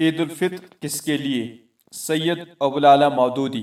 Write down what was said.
عید الفطر کس کے لیے؟ سید ابوالعلا مودودی